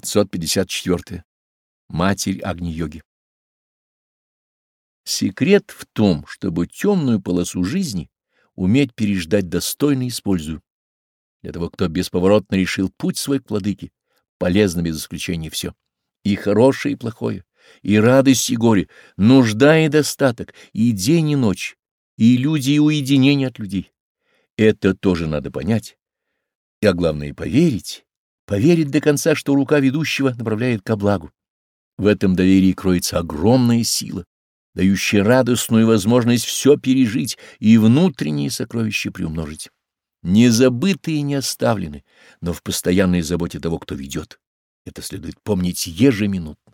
554. Матерь Агни Йоги Секрет в том, чтобы темную полосу жизни уметь переждать достойно использую. Для того, кто бесповоротно решил путь свой к владыке, полезно без исключения все. И хорошее, и плохое, и радость, и горе, нужда и достаток, и день, и ночь, и люди, и уединение от людей. Это тоже надо понять, а главное — поверить поверить до конца, что рука ведущего направляет ко благу. В этом доверии кроется огромная сила, дающая радостную возможность все пережить и внутренние сокровища приумножить. Не забыты и не оставлены, но в постоянной заботе того, кто ведет. Это следует помнить ежеминутно.